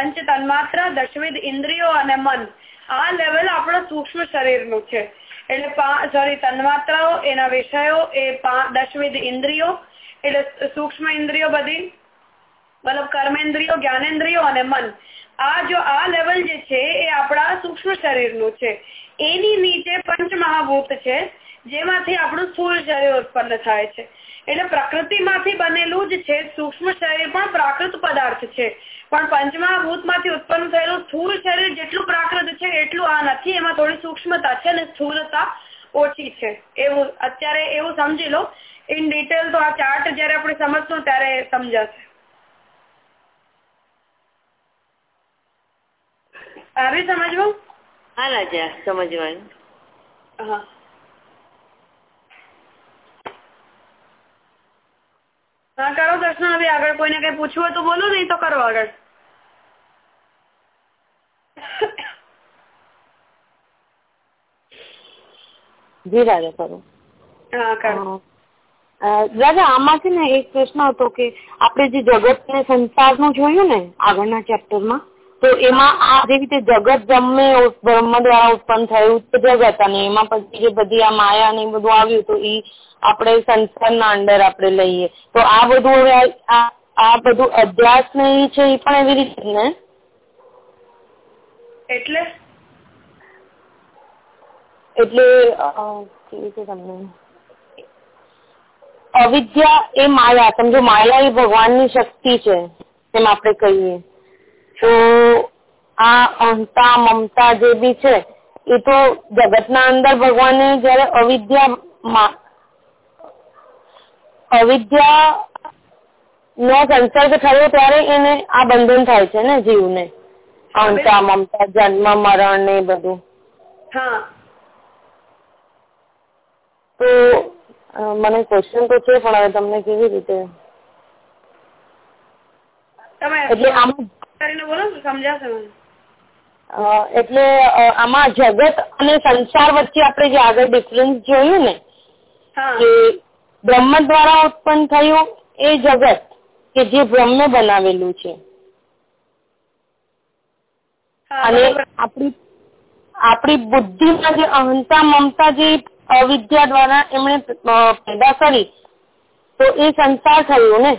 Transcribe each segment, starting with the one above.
પંચ તન્માત્ર દશવિધ ઇન્દ્રિયો અને મન. આ લેવલ આપણા સૂક્ષ્મ શરીરનું છે. એટલે સોરી તન્માત્રાઓ, એના વિષયો એ દશવિધ ઇન્દ્રિયો, એટલે સૂક્ષ્મ ઇન્દ્રિયો બધી, મતલબ કર્મેન્દ્રિયો, જ્ઞાનેન્દ્રિયો અને મન. આ જો, આ લેવલ જે છે એ આપણા સૂક્ષ્મ શરીરનું છે. એની નીચે પંચ મહાભૂત છે, જેમાંથી આપણું સ્થૂળ શરીર ઉત્પન્ન થાય છે. એટલે પ્રકૃતિમાંથી બનેલું જ છે સૂક્ષ્મ શરીર પણ પ્રાકૃત પદાર્થ છે. પણ પંચમહાભૂતમાંથી ઉત્પન્ન થયેલું સ્થૂળ શરીર જેટલું પ્રાકૃત છે એટલું આ નથી. એમાં થોડી સૂક્ષ્મતા છે અને સ્થૂળતા ઓછી છે. એવું અત્યારે એવું સમજી લો. ઇન ડિટેલ તો આ ચાર્ટ જયારે આપણે સમજશું ત્યારે સમજાશે. આવી સમજવું? હા રાજા સમજવાનું. હા. હા કરો પ્રશ્ન. હવે આગળ કોઈને કઈ પૂછવું હોય તો બોલો નહીં તો કરો આગળ. જી રાજા કરો. હા કરો. રાજા આમાં છે ને એક પ્રશ્ન હતો કે આપણે જે જગત ને સંસારનું જોયું ને આગળના ચેપ્ટરમાં તો એમાં આ જે રીતે જગત જમે બ્રહ્મ દ્વારા ઉત્પન્ન થયું તે જગત અને એમાં પછી જે બધી આ માયા ને બધું આવ્યું તો એ આપણે સંસારના અંડર આપણે લઈએ. તો આ બધું હવે આ બધું અભ્યાસ ને એ છે એ પણ એવી રીતે ને? એટલે? એટલે કેવી રીતે તમને? અવિદ્યા એ માયા સમજો માયા એ ભગવાનની શક્તિ છે એમ આપણે કહીએ. તો આ અહંતા મમતા જે બી છે એ તો જગતના અંદર ભગવાને જયારે અવિદ્યા અવિદ્યા નો સંસર્ગ થયો ત્યારે એને આ બંધન થાય છે ને જીવને. અહંતા મમતા જન્મ મરણ ને બધું. હા. તો મને ક્વેશ્ચન તો છે પણ હવે તમને કેવી રીતે? એટલે આમાં કરીને બોલો સમજાશે મને. એટલે આમાં જગત અને સંસાર વચ્ચે આપણે જે આગળ ડિફરન્સ જોયું ને કે બ્રહ્મ દ્વારા ઉત્પન્ન થયું એ જગત કે જે બ્રહ્મે બનાવેલું છે. અને. આપણી આપણી બુદ્ધિમાં જે અહંતા મમતા જે અવિદ્યા દ્વારા એમણે પેદા કરી તો એ સંસાર થયું ને.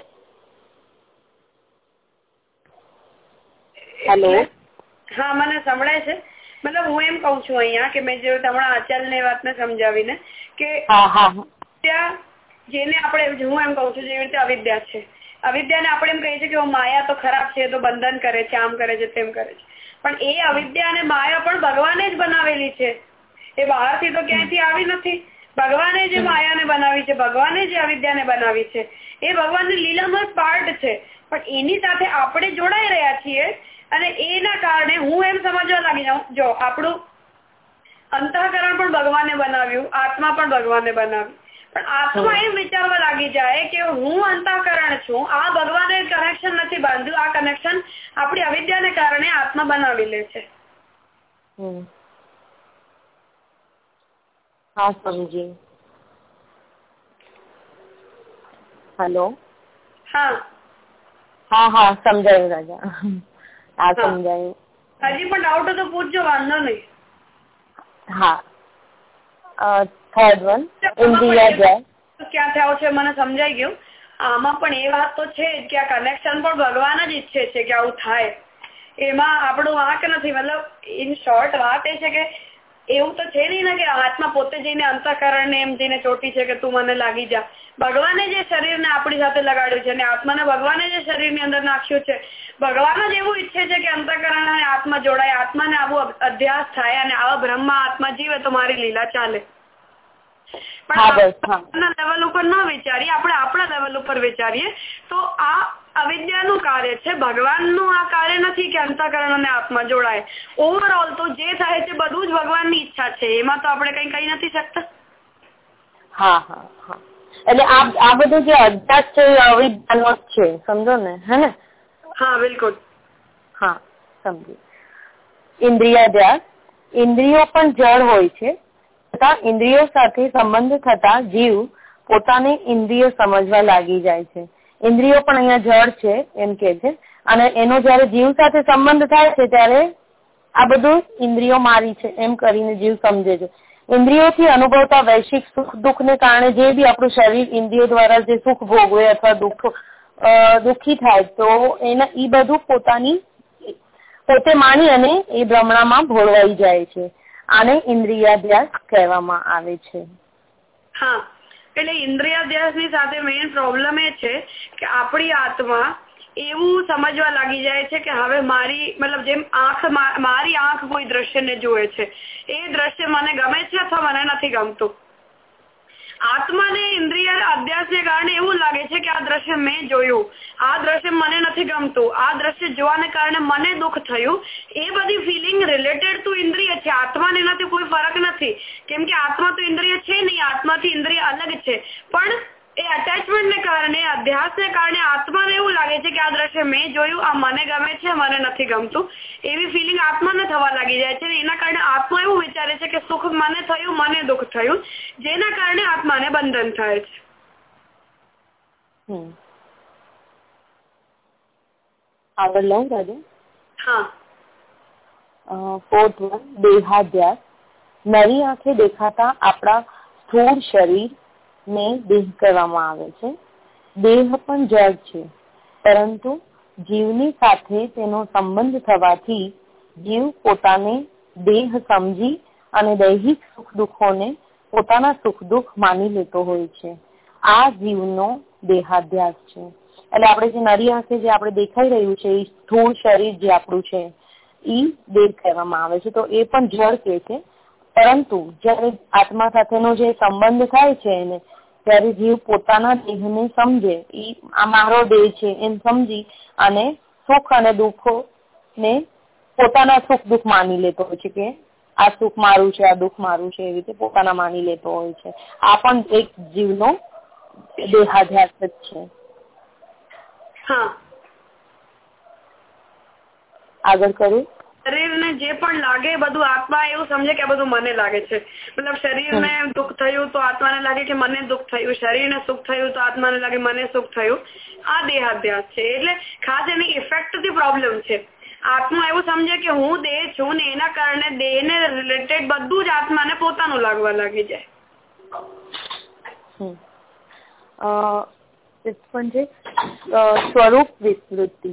હેલો હા મને સંભળાય છે. મતલબ હું એમ કઉ છું અહિયાં કે મેં જે હમણાં આચાર્ય ને વાતને સમજાવીને કે. અવિદ્યા જેને આપણે હું એમ કઉ છું જેવી રીતે અવિદ્યા છે. અવિદ્યાને આપણે એમ કહીએ છીએ કે માયા તો ખરાબ છે તો બંધન કરે છે આમ કરે છે તેમ કરે છે. પણ એ અવિદ્યા અને માયા પણ ભગવાને જ બનાવેલી છે. એ બહારથી તો ક્યાંયથી આવી નથી. ભગવાને જે માયાને બનાવી છે ભગવાને જે અવિદ્યાને બનાવી છે. એ ભગવાનની લીલાનો જ પાર્ટ છે. પણ એની સાથે આપણે જોડાઈ રહ્યા છીએ અને એના કારણે હું એમ સમજવા લાગી જાઉં જો આપણું અંતઃકરણ પણ ભગવાને બનાવ્યું આત્મા પણ ભગવાને બનાવ્યું પણ આત્મા એમ વિચારવા લાગી જાય કે હું અંતઃકરણ છું આ ભગવાને કનેક્શન નથી બાંધ્યું આ કનેક્શન આપણી અવિદ્યાને કારણે આત્મા બનાવી લે છે. હા સમજી હેલો? હા. હા હા સમજાયું રાજા. હા. સમજાયું. હજી પણ ડાઉટ હોય તો પૂછજો વાંધો નહીં. હા. થર્ડ વન ઇન્ડિયા જાય ક્યાં થયો છે મને સમજાઈ ગયું. આમાં પણ એ વાત તો છે કે આ કનેક્શન પણ ભગવાન જ ઈચ્છે છે કે આવું થાય. એમાં આપણું વાંક નથી મતલબ ઇન શોર્ટ વાત એ છે કે એવું તો છે નહીં ને કે આત્મા પોતે જઈને અંતઃકરણ ને એમ જઈને ચોટી છે કે તું મને લાગી જા. ભગવાને જે શરીરને આપણી સાથે લગાડ્યું છે અને આત્માને ભગવાને જે શરીરની અંદર નાખ્યું છે ભગવાન જ એવું ઈચ્છે છે કે અંતઃકરણ અને આત્મા જોડાય આત્માને આવું અધ્યાસ થાય અને આવા બ્રહ્મા આત્મા જીવે તો મારી લીલા ચાલે. પણ લેવલ ઉપર ન વિચારીએ આપણે આપણા લેવલ ઉપર વિચારીએ તો આ અવિદ્યાનું કાર્ય છે. ભગવાનનું આ કાર્ય નથી કે અંતકરણ અને આત્મા જોડાય. ઓવરઓલ તો જે થાય છે બધું જ ભગવાનની ઈચ્છા છે. એમાં તો આપણે કઈ કઈ નથી શકતા. હા હા હા. એટલે આ આ બધું જે અભ્યાસ છે એ અવિદ્યાનો છે સમજો ને? હે ને? હા બિલકુલ. હા સમજી. ઇન્દ્રિયાધ્યાસ ઇન્દ્રિયો પણ જળ હોય છે તથા ઇન્દ્રિયો સાથે સંબંધ થતા જીવ પોતાને ઇન્દ્રિય સમજવા લાગી જાય છે. ઇન્દ્રિયો પણ અહીંયા જળ છે એમ કે છે. અને એનો જયારે જીવ સાથે સંબંધ થાય છે ત્યારે આ બધું ઇન્દ્રિયો મારી છે એમ કરીને જીવ સમજે છે. ઇન્દ્રિયોથી અનુભવતા વૈશ્વિક સુખ દુઃખ ને કારણે જે બી આપણું શરીર ઇન્દ્રિયો દ્વારા જે સુખ ભોગવે અથવા દુઃખ દુઃખી થાય, તો એના એ બધું પોતાની પોતે માની અને એ ભ્રમણામાં ભોળવાઈ જાય છે. આને ઇન્દ્રિયાધ્યાસ કહેવામાં આવે છે. હા. એટલે ઇન્દ્રિયાધ્યાસની સાથે મેઇન પ્રોબ્લેમ એ છે કે આપણી આત્મા એવું સમજવા લાગી જાય છે કે હવે મારી, મતલબ જેમ આંખ મારી આંખ કોઈ દ્રશ્યને જુએ છે, એ દ્રશ્ય મને ગમે છે અથવા મને નથી ગમતું? આત્માને ઇન્દ્રિય અભ્યાસને કારણે એવું લાગે છે કે આ દ્રશ્ય મેં જોયું. આ દ્રશ્ય મને નથી ગમતું. આ દ્રશ્ય જોવાને કારણે મને દુઃખ થયું. એ બધી ફિલિંગ રિલેટેડ ટુ ઇન્દ્રિય છે. આત્માને એનાથી કોઈ ફરક નથી. કેમ કે આત્મા તો ઇન્દ્રિય છે નહીં. આત્માથી ઇન્દ્રિય અલગ છે. પણ એ અટેચમેન્ટને કારણે અભ્યાસને કારણે આત્માને એવું લાગે છે કે આ દ્રશ્ય મેં જોયું આ મને ગમે છે મને નથી ગમતું. એવી ફિલિંગ આત્માને થવા લાગી જાય છે એના કારણે આત્મા એવું વિચારે છે કે સુખ મને થયું મને દુઃખ થયું જેના કારણે આત્માને બંધન થાય છે. આગળ લઉં રાજા? હા. ફોર્થ વન દેહાધ્યાસ નરી આંખે દેખાતા આપણા સ્થૂળ શરીર ને દેહ કહેવામાં આવે છે. દેહ પણ જળ છે, પરંતુ જીવની સાથે તેનો સંબંધ થવાથી જીવ પોતાને દેહ સમજી અને દૈહિક સુખ દુઃખોને પોતાના સુખ દુઃખ માની લેતો હોય છે. આ જીવનો દેહાધ્યાસ છે. એટલે આપણે જે નરી આંખે જે આપણે દેખાઈ રહ્યું છે એ સ્થૂળ શરીર જે આપણું છે એ દેહ કહેવામાં આવે છે. તો એ પણ જળ કે છે. પરંતુ જયારે આત્મા સાથેનો જે સંબંધ થાય છે એને ત્યારે જીવ પોતાના દેહને સમજે. ઈ આ મારો દેહ છે એમ સમજી અને સુખ અને દુઃખો ને પોતાના સુખ દુઃખ માની લેતો હોય છે કે આ સુખ મારું છે આ દુઃખ મારું છે એવી રીતે પોતાના માની લેતો હોય છે. આ પણ એક જીવનો દેહાધ્યાસ જ છે. હા. આગળ કરું? શરીરને જે પણ લાગે બધું આત્મા એવું સમજે કે આ બધું મને લાગે છે. મતલબ શરીરને દુઃખ થયું તો આત્માને લાગે કે મને દુઃખ થયું. શરીરને સુખ થયું તો આત્માને લાગે મને સુખ થયું. આ દેહાભ્યાસ છે. એટલે ખાસ એની ઇફેક્ટથી પ્રોબ્લેમ છે. આત્મા એવું સમજે કે હું દેહ છું ને એના કારણે દેહને રિલેટેડ બધું જ આત્માને પોતાનું લાગવા લાગી જાય. પણ છે. સ્વરૂપ વિસ્મૃતિ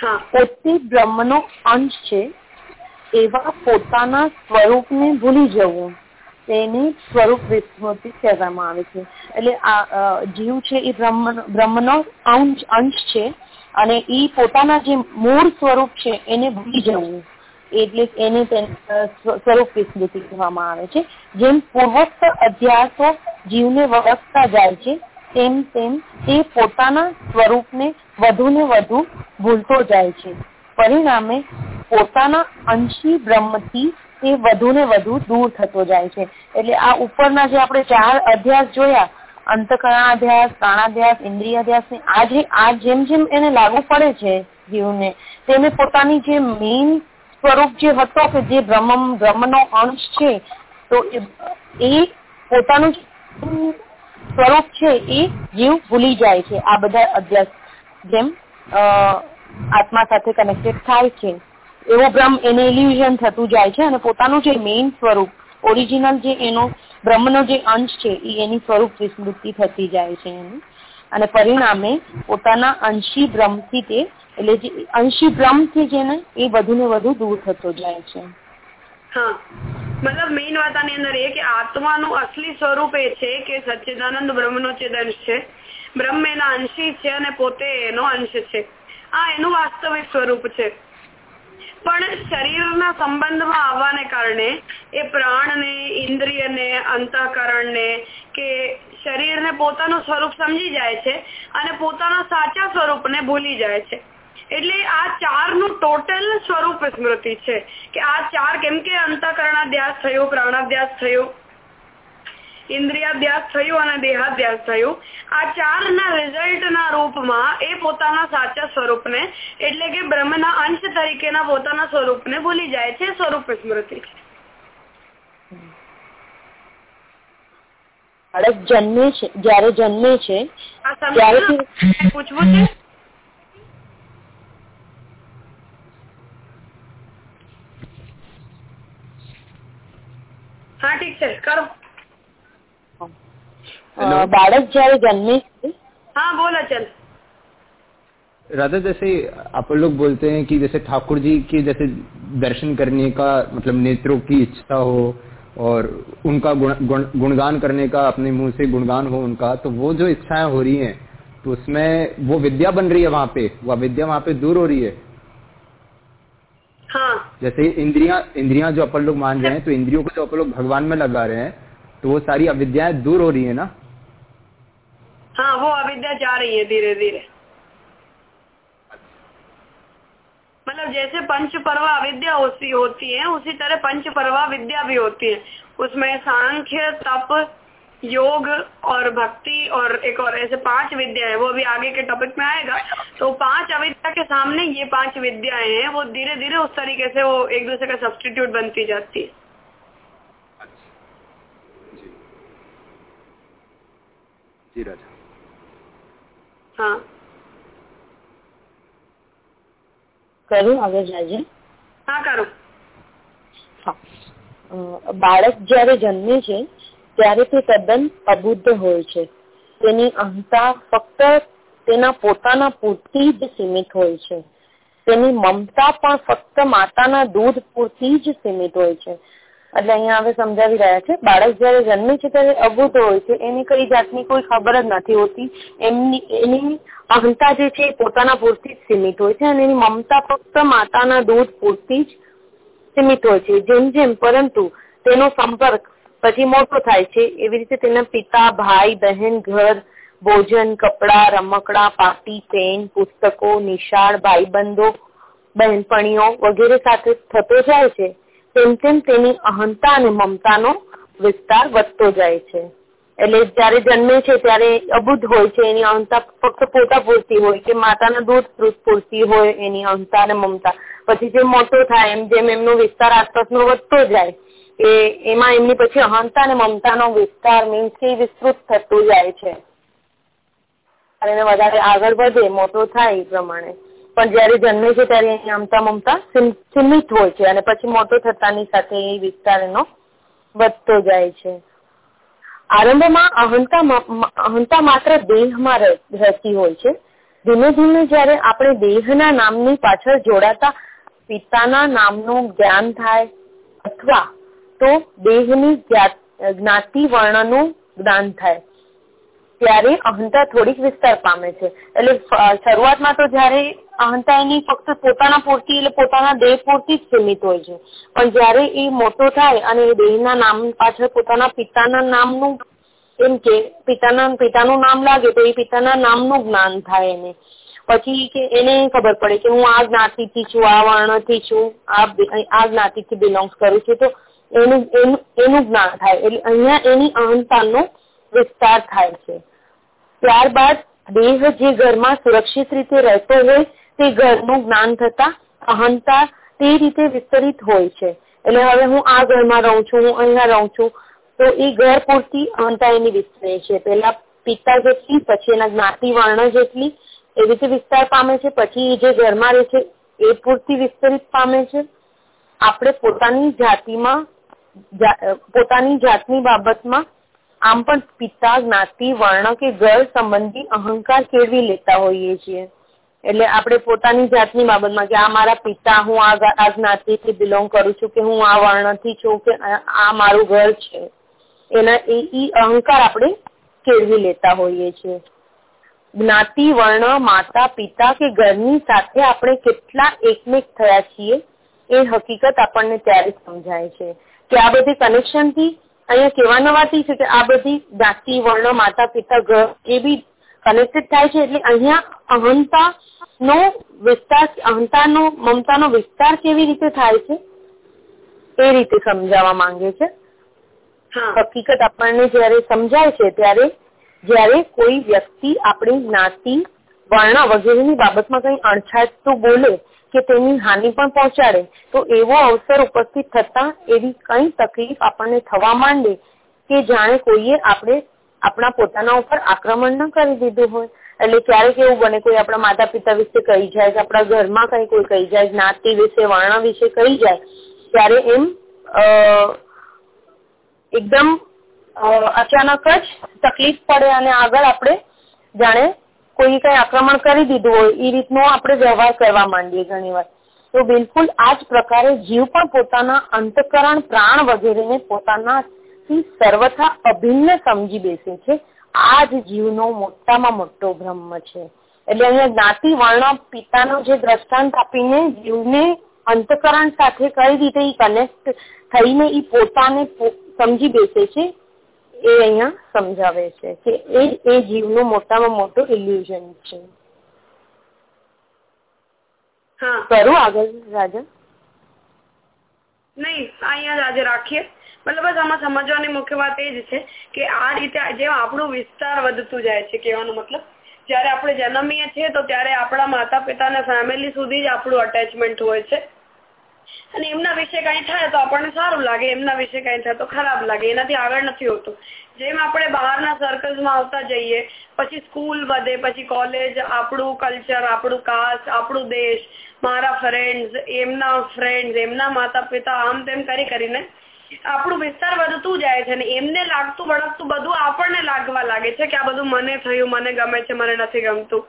પોતે બ્રહ્મનો અંશ છે, એવા પોતાના સ્વરૂપને ભૂલી જવું. તેને સ્વરૂપ વિસ્મૃતિ કહેવામાં આવે છે. એટલે આ જીવ છે એ બ્રહ્મ, બ્રહ્મનો અંશ અંશ છે અને એ પોતાના જે મૂળ સ્વરૂપ છે એને ભૂલી જવું. એટલે એને સ્વરૂપ વિસ્મૃતિ કહેવામાં આવે છે. જેમ પૂર્વસ્થ અધ્યાસો જીવને વળગતા જાય છે તેમ તેમ તે પોતાના સ્વરૂપને વધુ ને વધુ ભૂલતો જાય છે. પરિણામે પોતાના અંશી બ્રહ્મથી તે વધુ ને વધુ દૂર થતો જાય છે. એટલે આ ઉપરના જે આપણે ચાર અભ્યાસ જોયા અંતકરણાધ્યાસ પ્રાણાધ્યાસ ઇન્દ્રિયાધ્યાસ ને આ જે આ જેમ જેમ એને લાગુ પડે છે જીવને, તેને પોતાની જે મેઇન સ્વરૂપ જે હતો કે જે બ્રહ્મ બ્રહ્મનો અંશ છે, તો એ પોતાનું સ્વરૂપ છે એ જીવ ભૂલી જાય છે. આ બધા અભ્યાસ જેમ આત્મા સાથે કનેક્ટેડ થાય છે. એવો બ્રહ્મ એને ઇલ્યુઝન થતું જાય છે અને પોતાનું જે મેઇન સ્વરૂપ ઓરિજિનલ જે એનો બ્રહ્મનો જે અંશ છે, એ એની સ્વરૂપ વિસ્મૃતિ થતી જાય છે એનું અને પરિણામે પોતાના અંશી બ્રહ્મથી તે, એટલે જે અંશી બ્રહ્મથી જેને, એ વધુ ને વધુ દૂર થતો જાય છે. હા. મતલબ મેઇન વાત આની અંદર એ કે આત્માનું અસલી સ્વરૂપ એ છે કે સચ્ચિદાનંદ બ્રહ્મનો ચેદંશ છે. બ્રહ્મ એના અંશી છે અને પોતે એનો અંશ છે. આ એનું વાસ્તવિક સ્વરૂપ છે. પણ શરીરના સંબંધમાં આવવાને કારણે એ પ્રાણને, ઇન્દ્રિયને, અંતઃકરણને કે શરીરને પોતાનું સ્વરૂપ સમજી જાય છે અને પોતાના સાચા સ્વરૂપને ભૂલી જાય છે. એટલે આ ચારનું ટોટલ સ્વરૂપ સ્મૃતિ છે કે આ ચાર કેમ કે અંતઃકરણાધ્યાસ થયો પ્રાણાધ્યાસ થયો ઇન્દ્રિયાધ્યાસ થયું અને દેહાધ્યાસ થયું. આ ચારના રિઝલ્ટના રૂપમાં એ પોતાના સાચા સ્વરૂપને એટલે કે બ્રહ્મના અંશ તરીકેના પોતાના સ્વરૂપને ભૂલી જાય છે સ્વરૂપ સ્મૃતિ બાળક જન્મે છે જયારે જન્મે છે પૂછવું છે? હા ઠીક છે કરો અ, બાળક જયારે જન્મે છે हाँ बोलो चल राधा जैसे आप लोग बोलते हैं कि जैसे ठाकुर जी के जैसे दर्शन करने का मतलब नेत्रों की इच्छा हो और उनका गुण, गुण, गुणगान करने का अपने मुंह से गुणगान हो उनका तो वो जो इच्छाएं हो रही हैं तो उसमें वो विद्या बन रही है वहां पे वो विद्या वहां पे दूर हो रही है हाँ जैसे इंद्रियाँ इंद्रियाँ जो अपन लोग मान रहे हैं तो इंद्रियों को जो अपन लोग भगवान में लगा रहे हैं तो वो सारी अविद्याएँ दूर हो रही है ना? हाँ वो अविद्या जा रही है धीरे धीरे मतलब जैसे पंच परवा अविद्या होती होती है, उसी तरह पंच परवा विद्या भी होती है। उसमें सांख्य, तप योग और भक्ति और एक और ऐसे पांच विद्या है वो अभी आगे के टॉपिक में आएगा तो पांच अविद्या के सामने ये पांच विद्याएं हैं वो धीरे धीरे उस तरीके से वो एक दूसरे का सब्सटीट्यूट बनती जाती है जी राजा हाँ કરું આગળ જાજે हाँ करो હા. અ, બાળક જયારે જન્મે છે ત્યારે તે તદ્દન અબુદ્ધ હોય છે. તેની અહંતા ફક્ત તેના પોતાના પૂરતી જ સીમિત હોય છે. તેની મમતા પણ ફક્ત માતાના દૂધ પૂરતી જ સીમિત હોય છે. એટલે અહીંયા હવે સમજાવી રહ્યા છે, બાળક જયારે જન્મે છે ત્યારે અબુદ્ધ હોય છે. એની કઈ જાતની કોઈ ખબર જ નથી હોતી. એમની, એની અહંતા જે છે એ પોતાના પૂરતી જ સીમિત હોય છે અને એની મમતા ફક્ત માતાના દૂધ પૂરતી જ સીમિત હોય છે. જેમ જેમ, પરંતુ તેનો સંપર્ક પછી મોટો થાય છે. એવી રીતે તેના પિતા, ભાઈ, બહેન, ઘર, ભોજન, કપડા, રમકડા, પાટી, પેન, પુસ્તકો, નિશાળ, ભાઈબંધો, બહેનપણીઓ વગેરે સાથે થતો જાય છે. તેમ તેમ તેની અહંતા અને મમતાનો વિસ્તાર વધતો જાય છે. એટલે જયારે જન્મે છે, ત્યારે અબુદ્ધ હોય છે, એની અહંતા ફક્ત પોતા પૂરતી હોય કે માતાના દૂધ પૂરતી હોય એની અહંતા અને મમતા. પછી જેમ મોટો થાય, એમ જેમ એમનો વિસ્તાર આસપાસનો વધતો જાય એ, એમાં એમની પછી અહંતા અને મમતાનો વિસ્તાર મીન્સ કે વિસ્તૃત થતો જાય છે. અને વધારે આગળ વધે, મોટો થાય એ પ્રમાણે. પણ જયારે જન્મે છે ત્યારે એની અમતા મમતા સીમ- સીમિત હોય છે અને પછી મોટો થતાની સાથે એ વિસ્તાર એનો વધતો જાય છે. આરંભમાં અહંતા અહંતા માત્ર દેહમાં રહેતી હોય છે. ધીમે ધીમે જયારે આપણે દેહના નામની પાછળ જોડાતા પિતાના નામનું જ્ઞાન થાય અથવા તો દેહની જ્ઞાતિ વર્ણનું જ્ઞાન થાય. ત્યારે અહંતા થોડીક વિસ્તાર પામે છે. એટલે શરૂઆતમાં તો જયારે અહંતા એની ફક્ત પોતાના પૂરતી એટલે પોતાના દેહ પૂરતી જ સીમિત હોય છે. પણ જયારે એ મોટો થાય અને એ દેહના નામ પાછળ પોતાના પિતાના નામનું એમ કે પિતાના, પિતાનું નામ લાગે તો એ પિતાના નામનું જ્ઞાન થાય એને. પછી કે એને ખબર પડે કે હું આ જ્ઞાતિથી છું, આ વર્ણથી છું, આ આ જ્ઞાતિથી બિલોંગ કરું છું. તો એનું એનું જ્ઞાન થાય. એટલે અહીંયા એની અહંતાનો વિસ્તાર થાય છે. ત્યારબાદ દેહ જે ઘરમાં સુરક્ષિત રીતે રહેતો હોય, તે ઘરનું જ્ઞાન થતા અહંતા તે રીતે વિસ્તરિત હોય છે. એટલે હવે હું આ ઘરમાં રહું છું, હું અહીંયા રહું છું. તો એ ઘર પૂરતી અહંતા એની વિસ્તરે છે. પેલા પિતા જેટલી, પછી એના જ્ઞાતિ વર્ણ જેટલી એવી રીતે વિસ્તાર પામે છે. પછી એ જે ઘરમાં રહે છે, એ પૂરતી વિસ્તરિત પામે છે. આપણે પોતાની જાતિમાં પોતાની જાતની બાબતમાં આમ પણ પિતા, જ્ઞાતિ, વર્ણ કે ઘર સંબંધી અહંકાર કેળવી લેતા હોઈએ છીએ. એટલે આપણે પોતાની જાતની બાબતમાં કે આ મારા પિતા, હું આ જ્ઞાતિથી બિલોંગ કરું છું કે હું આ વર્ણથી છું કે આ મારું ઘર છે. એના, એ અહંકાર આપણે કેળવી લેતા હોઈએ છીએ. જ્ઞાતિ, વર્ણ, માતા, પિતા કે ઘરની સાથે આપણે કેટલા એકમેક થયા છીએ એ હકીકત આપણને ત્યારે સમજાય છે. કે આ બધી કનેક્શનથી અહીંયા કહેવાનો વાત છે કે આ બધી જાતિ વર્ણ માતા પિતા ઘર એ બી કનેક્ટેડ થાય છે એટલે અહીંયા અહંતા નો વિસ્તાર અહંતાનો મમતાનો વિસ્તાર કેવી રીતે થાય છે? એ રીતે સમજાવવા માંગે છે. હકીકત આપણને જયારે સમજાય છે ત્યારે જ્યારે કોઈ વ્યક્તિ આપણી જ્ઞાતિ વર્ણ વગેરેની બાબતમાં કઈ અણછાટ તો બોલે કે તેની હાનિ પણ પહોંચાડે, તો એવો અવસર ઉપસ્થિત થતા એવી કઈ તકલીફ આપણને થવા માંડે કે જાણે કોઈએ આપણે આપણા પોતાના ઉપર આક્રમણ ન કરી દીધું હોય. એટલે ક્યારેક એવું બને કોઈ આપણા માતા પિતા વિશે કહી જાય, કે આપણા ઘરમાં કઈ કોઈ કહી જાય, જ્ઞાતિ વિશે, વર્ણ વિશે કહી જાય, ત્યારે એમ એકદમ અચાનક જ તકલીફ પડે અને આગળ આપણે જાણે કોઈ કઈ આક્રમણ કરી દીધું હોય એ રીતનો આપણે વ્યવહાર કરવા માંડીએ ઘણી વાર. તો બિલકુલ આ જ પ્રકારે જીવ પણ પોતાના અંતકરણ પ્રાણ વગેરેને પોતાનાથી સર્વથા અભિન્ન સમજી બેસે છે. આ જ જીવનો મોટામાં મોટો બ્રહ્મ છે. એટલે અહીંયા જ્ઞાતિ વર્ણ પિતાનો જે દ્રષ્ટાંત આપીને જીવને અંતકરણ સાથે કઈ રીતે કનેક્ટ થઈને એ પોતાને સમજી બેસે છે એ અહીંયા સમજાવે છે કે એ એ જીવનો મોટામાં મોટું ઇલ્યુઝન છે. કરું આગળ રાજા નહીં અહીંયા જ આજે રાખીએ. મતલબ બસ આમાં સમજવાની મુખ્ય વાત એ જ છે કે આ રીતે જેમ આપણું વિસ્તાર વધતું જાય છે કહેવાનો મતલબ જયારે આપણે જન્મીએ છીએ તો ત્યારે આપણા માતા પિતા અને ફેમિલી સુધી જ આપણું અટેચમેન્ટ હોય છે. અને એમના વિશે કઈ થાય તો આપણને સારું લાગે, એમના વિશે કઈ થાય તો ખરાબ લાગે, એનાથી આગળ નથી હોતું. જેમ આપણે બહારના સર્કલ્સમાં આવતા જઈએ, પછી સ્કૂલ વધે, પછી કોલેજ આપણું કલ્ચર આપણું કાસ્ટ આપણું દેશ, મારા ફ્રેન્ડ્સ એમના ફ્રેન્ડ્સ એમના માતા પિતા આમ તેમ કરી કરીને આપણું વિસ્તાર વધતું જાય છે અને એમને લાગતું, વળગતું બધું આપણને લાગવા લાગે છે કે આ બધું મને થયું, મને ગમે છે, મને નથી ગમતું.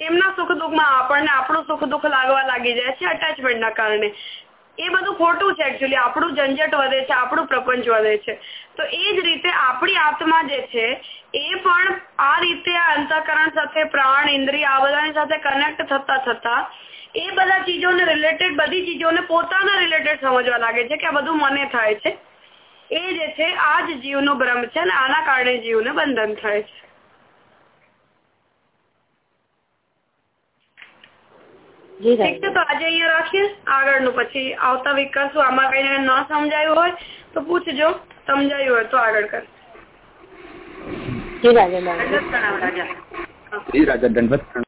એમના સુખ દુઃખમાં આપણને આપણું સુખ દુઃખ લાગવા લાગી જાય છે અટેચમેન્ટના કારણે. એ બધું ખોટું છે એકચ્યુઅલી આપણું ઝંઝટ વધે છે, આપણું પ્રપંચ વધે છે. તો એ જ રીતે આપણી આત્મા જે છે, એ પણ આ રીતે આ સાથે, પ્રાણ, ઇન્દ્રિય, આ બધાની સાથે કનેક્ટ થતા થતા, એ બધા ચીજોને રિલેટેડ બધી ચીજોને પોતાના રિલેટેડ સમજવા લાગે છે કે આ બધું મને થાય છે. એ જે છે, આ જ જીવનો ભ્રમ છે અને આના કારણે જીવને બંધન થાય છે. ઠીક છે તો આજે અહીંયા રાખીએ. આગળનું પછી આવતા વીક કરશું આમાં કઈ ન સમજાયું હોય તો પૂછજો. સમજાયું હોય તો આગળ કર. રાજા દંડવત.